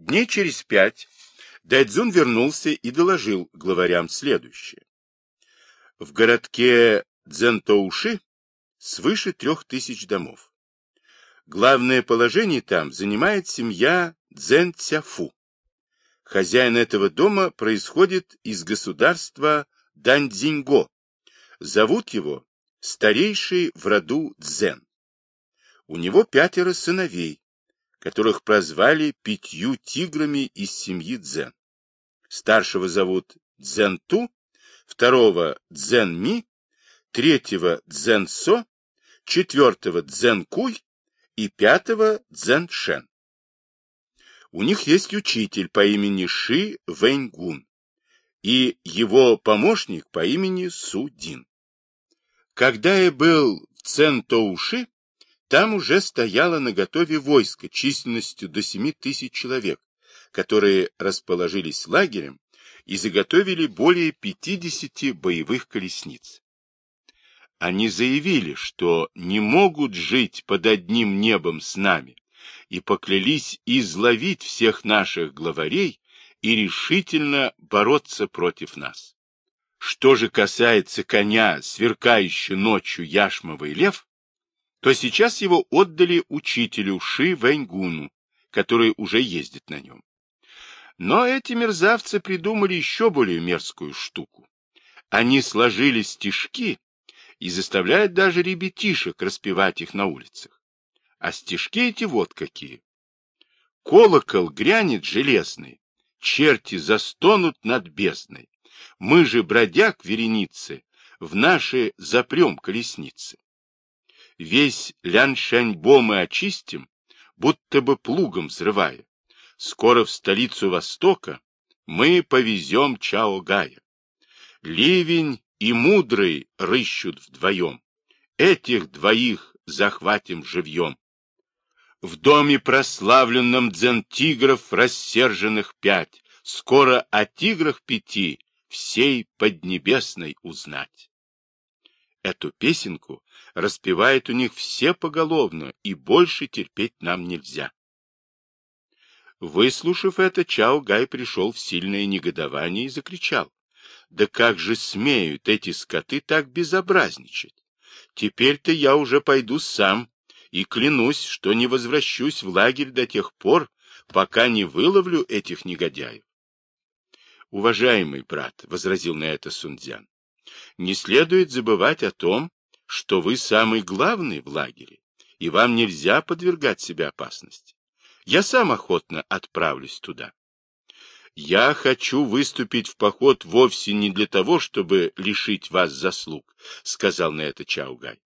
Дней через пять Дайдзун вернулся и доложил главарям следующее. В городке Дзентоуши свыше трех тысяч домов. Главное положение там занимает семья Цяфу. Хозяин этого дома происходит из государства Даньцзиньго. Зовут его старейший в роду Цзэн. У него пятеро сыновей, которых прозвали пятью тиграми из семьи Цзэн. Старшего зовут Цзэнту, второго Цзэнми, третьего Цзэнсо, четвертого Цзэнкуй и пятого Цзэншен. У них есть учитель по имени Ши Вэньгун и его помощник по имени Судин. Когда я был в Центоуши, там уже стояло наготове войско численностью до семи тысяч человек, которые расположились лагерем и заготовили более 50 боевых колесниц. Они заявили, что не могут жить под одним небом с нами, и поклялись изловить всех наших главарей и решительно бороться против нас. Что же касается коня, сверкающего ночью яшмовый лев, то сейчас его отдали учителю Ши Вэньгуну, который уже ездит на нем. Но эти мерзавцы придумали еще более мерзкую штуку. Они сложили стишки и заставляют даже ребятишек распевать их на улицах. А стишки эти вот какие. Колокол грянет железный, черти застонут над бездной. Мы же, бродяг вереницы, в наши запрем колесницы. Весь Ляншаньбо мы очистим, будто бы плугом взрывая. Скоро в столицу Востока мы повезем Чао-Гая. Ливень и Мудрый рыщут вдвоем. Этих двоих захватим живьем. В доме прославленном дзен-тигров рассерженных пять, Скоро о тиграх пяти всей поднебесной узнать. Эту песенку распевают у них все поголовно, и больше терпеть нам нельзя. Выслушав это, Чао Гай пришел в сильное негодование и закричал. Да как же смеют эти скоты так безобразничать? Теперь-то я уже пойду сам и клянусь, что не возвращусь в лагерь до тех пор, пока не выловлю этих негодяев. Уважаемый брат, — возразил на это Сунцзян, — не следует забывать о том, что вы самый главный в лагере, и вам нельзя подвергать себя опасности. Я сам охотно отправлюсь туда. Я хочу выступить в поход вовсе не для того, чтобы лишить вас заслуг, — сказал на это Чаугай.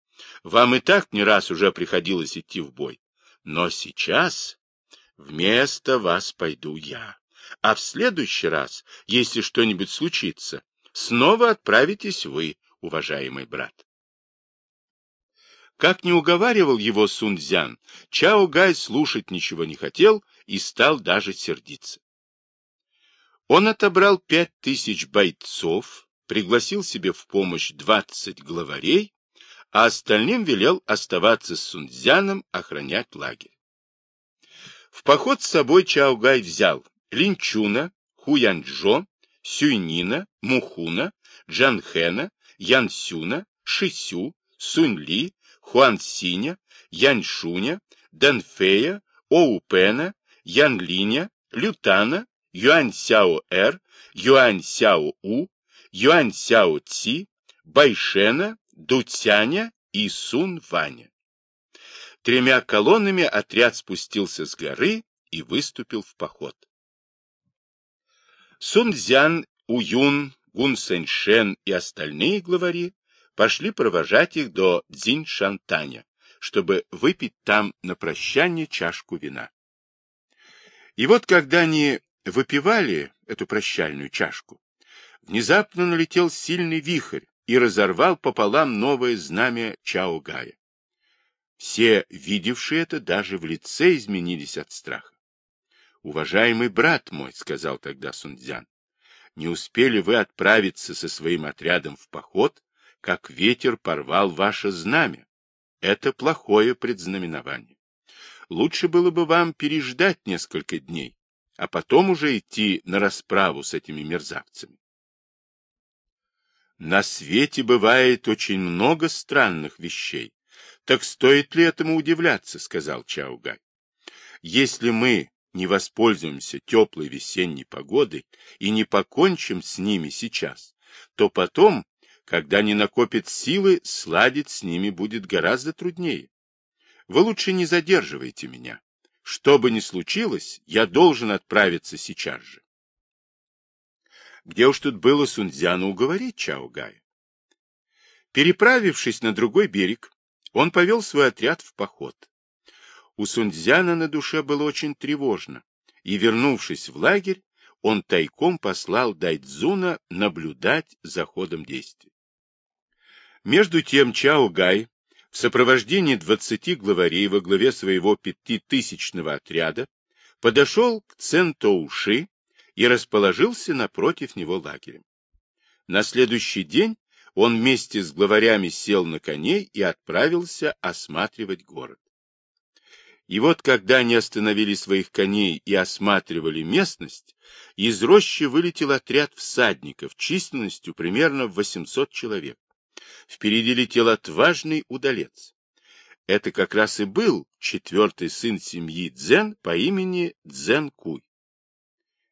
Вам и так не раз уже приходилось идти в бой. Но сейчас вместо вас пойду я. А в следующий раз, если что-нибудь случится, снова отправитесь вы, уважаемый брат. Как не уговаривал его Сунцзян, Чао Гай слушать ничего не хотел и стал даже сердиться. Он отобрал пять тысяч бойцов, пригласил себе в помощь двадцать главарей а остальным велел оставаться с Сунцзяном охранять лагерь. В поход с собой Чаогай взял Линчуна, Хуянчжо, Сюйнина, Мухуна, Джанхэна, Янсюна, Шисю, Суньли, Хуансиня, Яньшуня, Дэнфея, Оупена, Янлиня, Лютана, Юаньсяо-Эр, Юаньсяо-У, Юаньсяо-Ци, Байшена, Дуцяня и Сун-Ваня. Тремя колоннами отряд спустился с горы и выступил в поход. Сунцзян, Уюн, Гун Сэньшен и остальные главари пошли провожать их до Цзинь-Шантаня, чтобы выпить там на прощание чашку вина. И вот когда они выпивали эту прощальную чашку, внезапно налетел сильный вихрь, и разорвал пополам новое знамя Чао-Гая. Все, видевшие это, даже в лице изменились от страха. «Уважаемый брат мой», — сказал тогда Сунцзян, — «не успели вы отправиться со своим отрядом в поход, как ветер порвал ваше знамя. Это плохое предзнаменование. Лучше было бы вам переждать несколько дней, а потом уже идти на расправу с этими мерзавцами. На свете бывает очень много странных вещей. Так стоит ли этому удивляться, сказал Чаугай. Если мы не воспользуемся теплой весенней погодой и не покончим с ними сейчас, то потом, когда они накопят силы, сладить с ними будет гораздо труднее. Вы лучше не задерживайте меня. Что бы ни случилось, я должен отправиться сейчас же. Где уж тут было Сунцзяну уговорить Чао Гая? Переправившись на другой берег, он повел свой отряд в поход. У Сунцзяна на душе было очень тревожно, и, вернувшись в лагерь, он тайком послал Дайдзуна наблюдать за ходом действий. Между тем Чао Гай в сопровождении двадцати главарей во главе своего пятитысячного отряда подошел к Центоуши и расположился напротив него лагерем. На следующий день он вместе с главарями сел на коней и отправился осматривать город. И вот, когда они остановили своих коней и осматривали местность, из рощи вылетел отряд всадников численностью примерно 800 человек. Впереди летел отважный удалец. Это как раз и был четвертый сын семьи Дзен по имени Дзен Куй.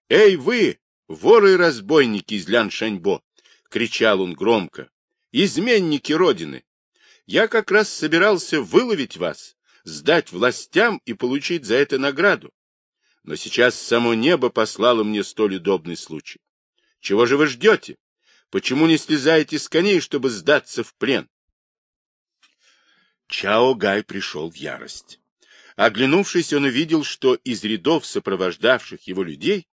«Эй вы, воры и разбойники из Ляншаньбо!» — кричал он громко. «Изменники Родины! Я как раз собирался выловить вас сдать властям и получить за это награду. Но сейчас само небо послало мне столь удобный случай. Чего же вы ждете? Почему не слезаете с коней, чтобы сдаться в плен? Чао Гай пришел в ярость. Оглянувшись, он увидел, что из рядов сопровождавших его людей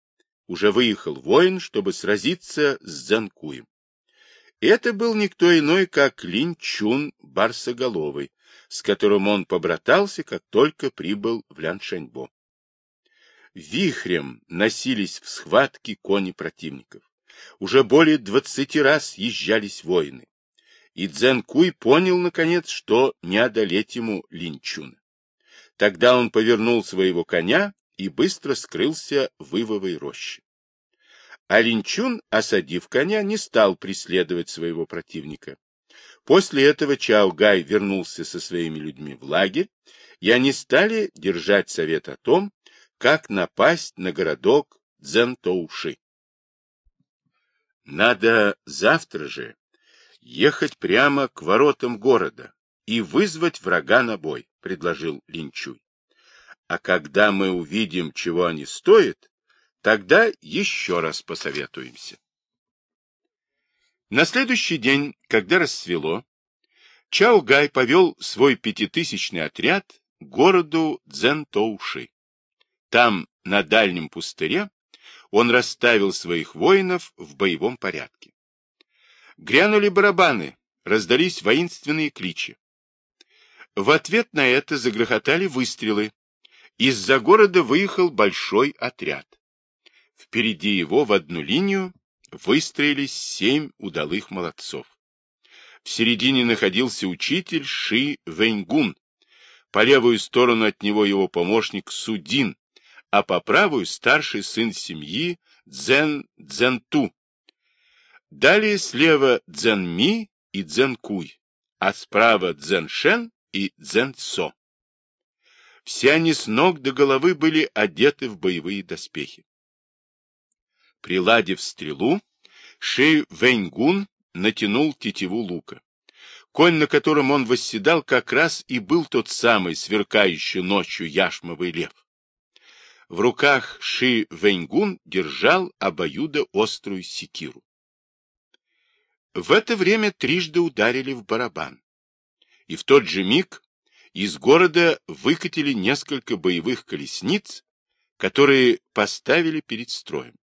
уже выехал воин, чтобы сразиться с Занкуем. Это был никто иной, как Лин Чун Барсоголовый, с которым он побратался, как только прибыл в Ляншаньбо. Вихрем носились в схватке кони противников. Уже более двадцати раз съезжались воины. И Цзэнкуй понял, наконец, что не одолеть ему Линчуна. Тогда он повернул своего коня и быстро скрылся в ивовой роще. А Линчун, осадив коня, не стал преследовать своего противника. После этого Чао-Гай вернулся со своими людьми в лагерь, и они стали держать совет о том, как напасть на городок Цзэнтоуши. Надо завтра же ехать прямо к воротам города и вызвать врага на бой, предложил Линчуй. А когда мы увидим, чего они стоят, тогда еще раз посоветуемся. На следующий день, когда рассвело, Чао Гай повел свой пятитысячный отряд к городу Цзэнтоуши. Там, на дальнем пустыре, он расставил своих воинов в боевом порядке. Грянули барабаны, раздались воинственные кличи. В ответ на это загрохотали выстрелы. Из-за города выехал большой отряд. Впереди его в одну линию выстроились семь удалых молодцов. В середине находился учитель Ши Вэньгун, по левую сторону от него его помощник Судин, а по правую старший сын семьи Цзэн Цзэнту. Далее слева Цзэнми и Цзэнкуй, а справа Цзэншен и Цзэнцо. Все они с ног до головы были одеты в боевые доспехи. Приладив стрелу, Ши Вэньгун натянул тетиву лука. Конь, на котором он восседал, как раз и был тот самый сверкающий ночью яшмовый лев. В руках Ши Вэньгун держал обоюдо острую секиру. В это время трижды ударили в барабан. И в тот же миг из города выкатили несколько боевых колесниц, которые поставили перед строем.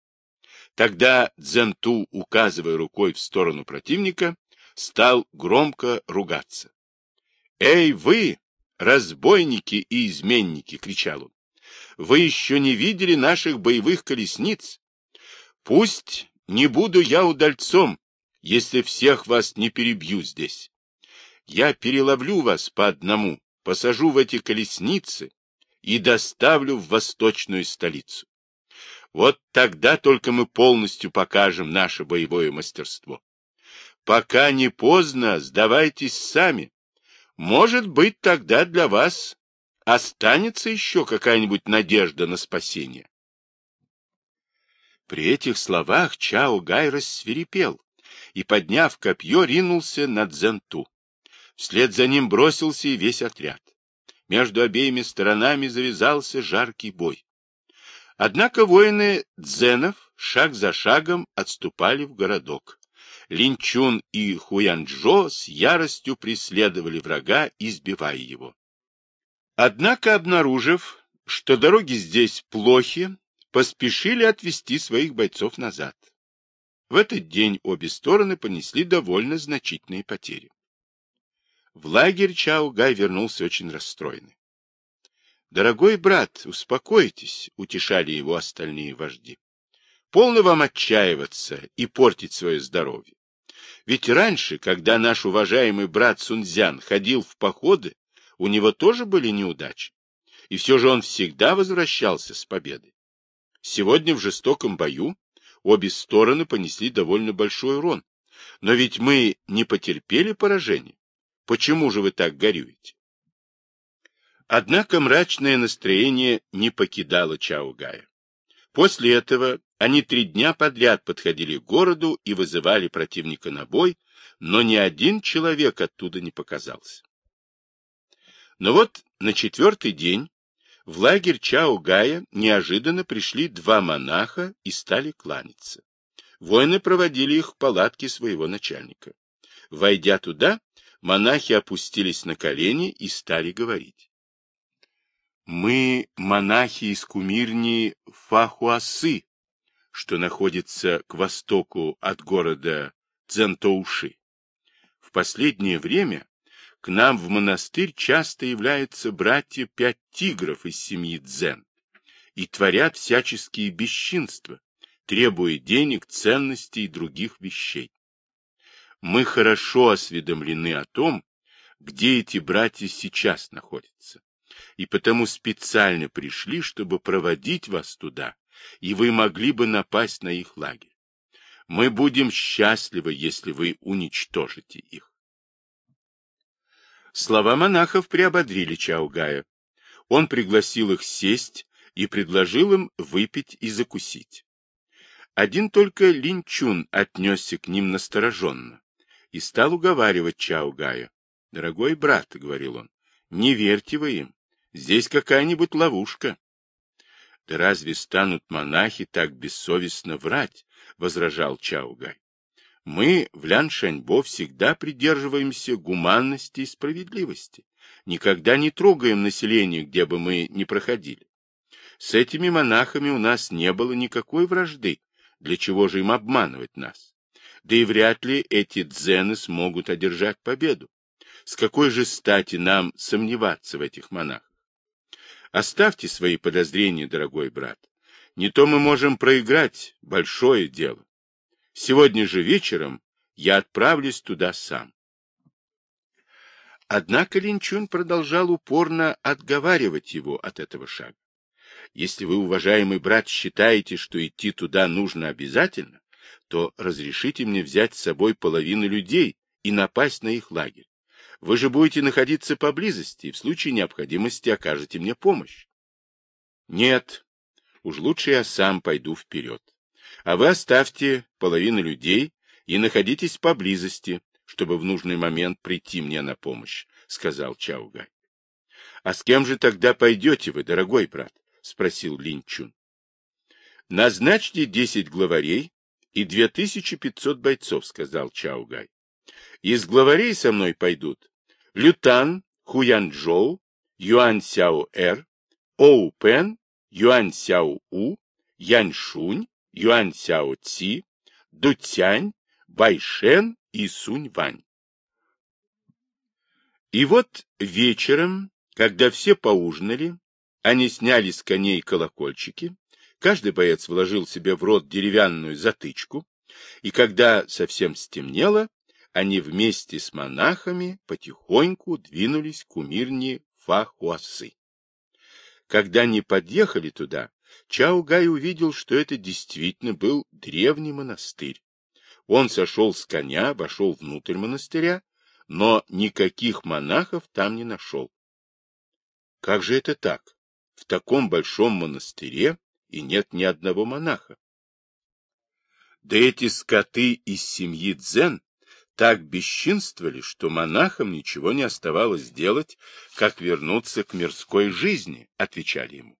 Тогда Дзенту, указывая рукой в сторону противника, стал громко ругаться. «Эй, вы, разбойники и изменники!» — кричал он. «Вы еще не видели наших боевых колесниц? Пусть не буду я удальцом, если всех вас не перебью здесь. Я переловлю вас по одному, посажу в эти колесницы и доставлю в восточную столицу. Вот тогда только мы полностью покажем наше боевое мастерство. Пока не поздно, сдавайтесь сами. Может быть, тогда для вас останется еще какая-нибудь надежда на спасение. При этих словах Чао Гай рассверепел и, подняв копье, ринулся на Дзенту. Вслед за ним бросился и весь отряд. Между обеими сторонами завязался жаркий бой. Однако воины дзенов шаг за шагом отступали в городок. Линчун и Хуянчжо с яростью преследовали врага, избивая его. Однако, обнаружив, что дороги здесь плохи, поспешили отвести своих бойцов назад. В этот день обе стороны понесли довольно значительные потери. В лагерь Чао-Гай вернулся очень расстроенный. «Дорогой брат, успокойтесь», — утешали его остальные вожди. «Полно вам отчаиваться и портить свое здоровье. Ведь раньше, когда наш уважаемый брат Сунцзян ходил в походы, у него тоже были неудачи. И все же он всегда возвращался с победой. Сегодня в жестоком бою обе стороны понесли довольно большой урон. Но ведь мы не потерпели поражения. Почему же вы так горюете? Однако мрачное настроение не покидало Чаугая. После этого они три дня подряд подходили к городу и вызывали противника на бой, но ни один человек оттуда не показался. Но вот на четвертый день в лагерь Чаугая неожиданно пришли два монаха и стали кланяться. Воины проводили их в палатке своего начальника. Войдя туда, монахи опустились на колени и стали говорить. Мы монахи из кумирни Фахуасы, что находится к востоку от города Центоуши. В последнее время к нам в монастырь часто являются братья пять тигров из семьи Дзен и творят всяческие бесчинства, требуя денег, ценностей и других вещей. Мы хорошо осведомлены о том, где эти братья сейчас находятся и потому специально пришли, чтобы проводить вас туда, и вы могли бы напасть на их лагерь. Мы будем счастливы, если вы уничтожите их. Слова монахов приободрили Чаугая. Он пригласил их сесть и предложил им выпить и закусить. Один только Линчун отнесся к ним настороженно и стал уговаривать Чаугая. — Дорогой брат, — говорил он, — не верьте вы им. Здесь какая-нибудь ловушка. — Да разве станут монахи так бессовестно врать? — возражал Чаугай. — Мы в Ляншаньбо всегда придерживаемся гуманности и справедливости. Никогда не трогаем население, где бы мы ни проходили. С этими монахами у нас не было никакой вражды. Для чего же им обманывать нас? Да и вряд ли эти дзены смогут одержать победу. С какой же стати нам сомневаться в этих монахах? Оставьте свои подозрения, дорогой брат. Не то мы можем проиграть большое дело. Сегодня же вечером я отправлюсь туда сам. Однако Линчун продолжал упорно отговаривать его от этого шага. Если вы, уважаемый брат, считаете, что идти туда нужно обязательно, то разрешите мне взять с собой половину людей и напасть на их лагерь. Вы же будете находиться поблизости и в случае необходимости окажете мне помощь. Нет, уж лучше я сам пойду вперед. А вы оставьте половину людей и находитесь поблизости, чтобы в нужный момент прийти мне на помощь, — сказал Чаугай. — А с кем же тогда пойдете вы, дорогой брат? — спросил Линчун. — Назначьте десять главарей и две тысячи пятьсот бойцов, — сказал Чаугай. Из главарей со мной пойдут Лютан Хуянчжоу, Юань Сяо-Эр, Оу Пен, Юань Сяо-У, Яньшунь, Юань Сяо-Ци, Дуцянь, Байшен и Сунь-Вань. И вот вечером, когда все поужинали, они сняли с коней колокольчики, каждый боец вложил себе в рот деревянную затычку, и когда совсем стемнело, они вместе с монахами потихоньку двинулись к умирне Фахуасы. Когда они подъехали туда, Чао Гай увидел, что это действительно был древний монастырь. Он сошел с коня, вошел внутрь монастыря, но никаких монахов там не нашел. Как же это так? В таком большом монастыре и нет ни одного монаха. Да эти скоты из семьи Дзен так бесчинствовали, что монахам ничего не оставалось делать, как вернуться к мирской жизни, отвечали ему.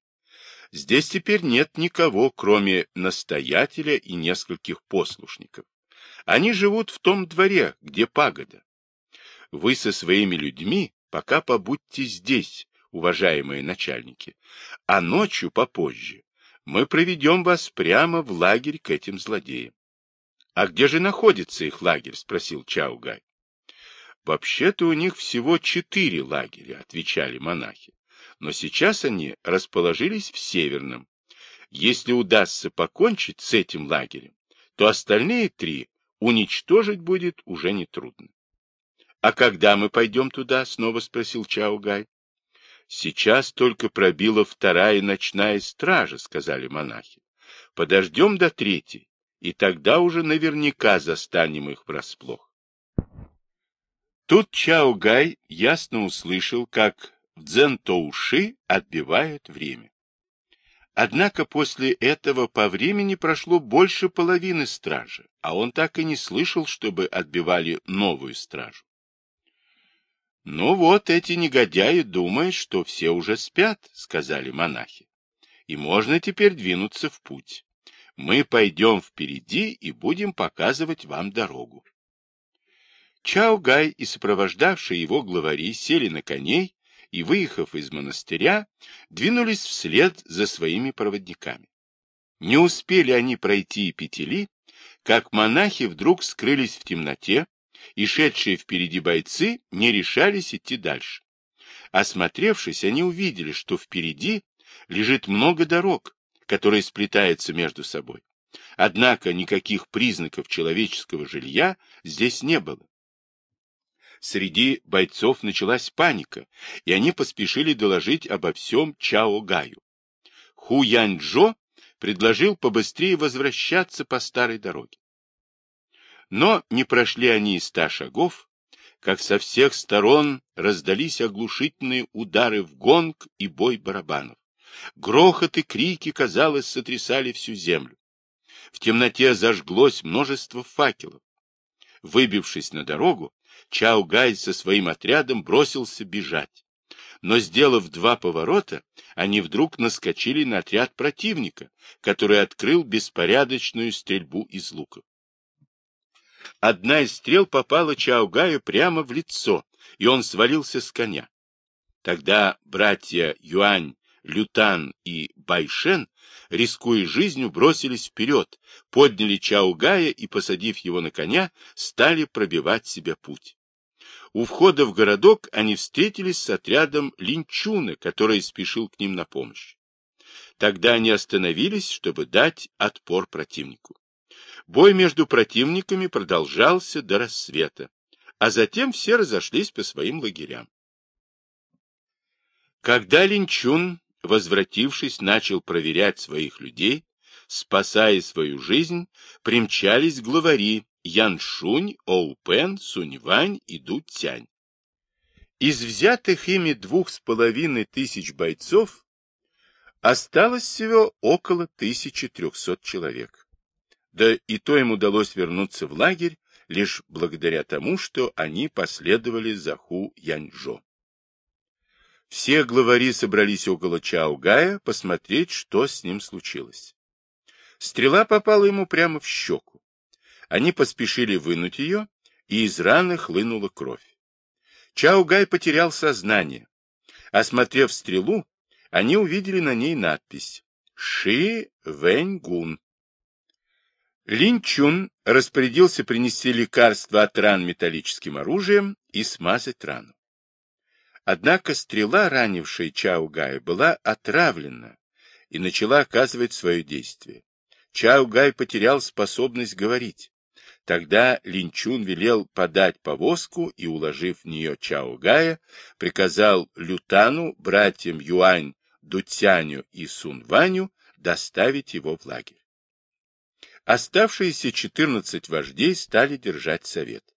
Здесь теперь нет никого, кроме настоятеля и нескольких послушников. Они живут в том дворе, где пагода. Вы со своими людьми пока побудьте здесь, уважаемые начальники, а ночью попозже мы проведем вас прямо в лагерь к этим злодеям. — А где же находится их лагерь? — спросил Чаугай. — Вообще-то у них всего четыре лагеря, — отвечали монахи. Но сейчас они расположились в Северном. Если удастся покончить с этим лагерем, то остальные три уничтожить будет уже нетрудно. — А когда мы пойдем туда? — снова спросил Чаугай. — Сейчас только пробила вторая ночная стража, — сказали монахи. — Подождем до третьей и тогда уже наверняка застанем их врасплох. Тут Чао Гай ясно услышал, как в Цзэнтоуши отбивают время. Однако после этого по времени прошло больше половины стражи, а он так и не слышал, чтобы отбивали новую стражу. «Ну вот, эти негодяи думают, что все уже спят», — сказали монахи, — «и можно теперь двинуться в путь». Мы пойдем впереди и будем показывать вам дорогу. Чао Гай и сопровождавшие его главари сели на коней и, выехав из монастыря, двинулись вслед за своими проводниками. Не успели они пройти петели, как монахи вдруг скрылись в темноте, и шедшие впереди бойцы не решались идти дальше. Осмотревшись, они увидели, что впереди лежит много дорог, которые сплетаются между собой. Однако никаких признаков человеческого жилья здесь не было. Среди бойцов началась паника, и они поспешили доложить обо всем Чао Гаю. Ху Янь-Джо предложил побыстрее возвращаться по старой дороге. Но не прошли они и ста шагов, как со всех сторон раздались оглушительные удары в гонг и бой барабанов. Грохот и крики, казалось, сотрясали всю землю. В темноте зажглось множество факелов. Выбившись на дорогу, Чаугай со своим отрядом бросился бежать. Но, сделав два поворота, они вдруг наскочили на отряд противника, который открыл беспорядочную стрельбу из луков. Одна из стрел попала Чаугаю прямо в лицо, и он свалился с коня. Тогда братья Юань Лютан и Байшен, рискуя жизнью, бросились вперед, подняли Чаугая и, посадив его на коня, стали пробивать себе путь. У входа в городок они встретились с отрядом Линчуна, который спешил к ним на помощь. Тогда они остановились, чтобы дать отпор противнику. Бой между противниками продолжался до рассвета, а затем все разошлись по своим лагерям. Когда Линчун возвратившись, начал проверять своих людей, спасая свою жизнь, примчались главари Яншунь, Оупен, Суньвань и Дутянь. Из взятых ими двух с половиной тысяч бойцов осталось всего около 1300 человек. Да и то им удалось вернуться в лагерь лишь благодаря тому, что они последовали за Ху Яньжо. Все главари собрались около Чаугая посмотреть, что с ним случилось. Стрела попала ему прямо в щеку. Они поспешили вынуть ее, и из раны хлынула кровь. Чаугай потерял сознание. Осмотрев стрелу, они увидели на ней надпись «Ши Вэнь Гун». Лин Чун распорядился принести лекарство от ран металлическим оружием и смазать рану. Однако стрела, ранившая Чао Гая, была отравлена и начала оказывать свое действие. Чао Гай потерял способность говорить. Тогда Линчун велел подать повозку и, уложив в нее Чао Гая, приказал Лютану, братьям Юань, Дуцяню и Сун Ваню доставить его в лагерь. Оставшиеся 14 вождей стали держать совет.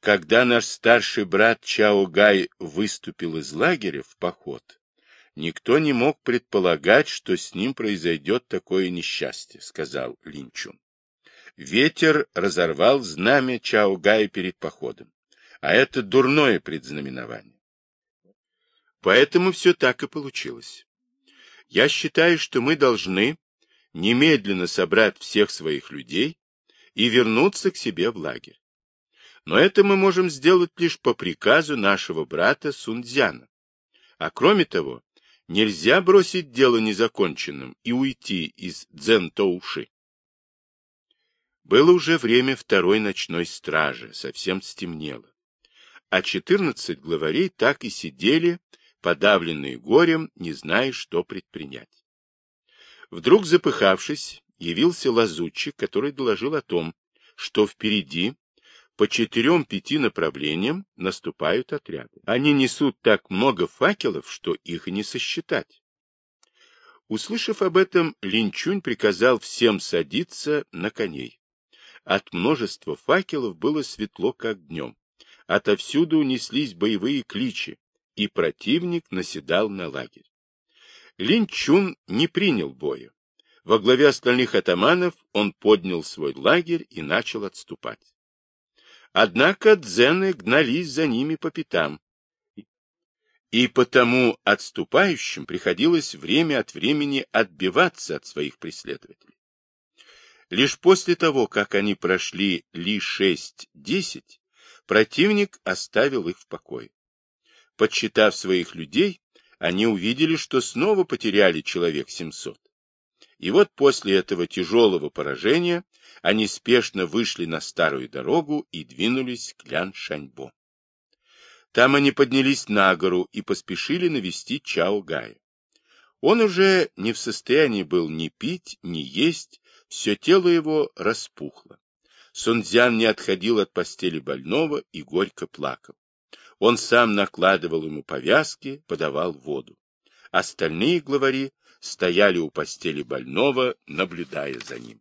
Когда наш старший брат Чао Гай выступил из лагеря в поход, никто не мог предполагать, что с ним произойдет такое несчастье, сказал Линчун. Ветер разорвал знамя Чао Гая перед походом, а это дурное предзнаменование. Поэтому все так и получилось. Я считаю, что мы должны немедленно собрать всех своих людей и вернуться к себе в лагерь. Но это мы можем сделать лишь по приказу нашего брата Сунцзяна. А кроме того, нельзя бросить дело незаконченным и уйти из Цзэнтоуши. Было уже время второй ночной стражи, совсем стемнело. А четырнадцать главарей так и сидели, подавленные горем, не зная, что предпринять. Вдруг, запыхавшись, явился лазутчик, который доложил о том, что впереди по четырем-пяти направлениям наступают отряды. Они несут так много факелов, что их не сосчитать. Услышав об этом, Линчунь приказал всем садиться на коней. От множества факелов было светло, как днем. Отовсюду унеслись боевые кличи, и противник наседал на лагерь. Линчун не принял боя. Во главе остальных атаманов он поднял свой лагерь и начал отступать. Однако дзены гнались за ними по пятам, и потому отступающим приходилось время от времени отбиваться от своих преследователей. Лишь после того, как они прошли ли 6-10, противник оставил их в покое. Подсчитав своих людей, они увидели, что снова потеряли человек 700. И вот после этого тяжелого поражения они спешно вышли на старую дорогу и двинулись к Лян-Шаньбо. Там они поднялись на гору и поспешили навестить Чао Гая. Он уже не в состоянии был ни пить, ни есть, все тело его распухло. Сунцзян не отходил от постели больного и горько плакал. Он сам накладывал ему повязки, подавал воду. Остальные главари стояли у постели больного, наблюдая за ним.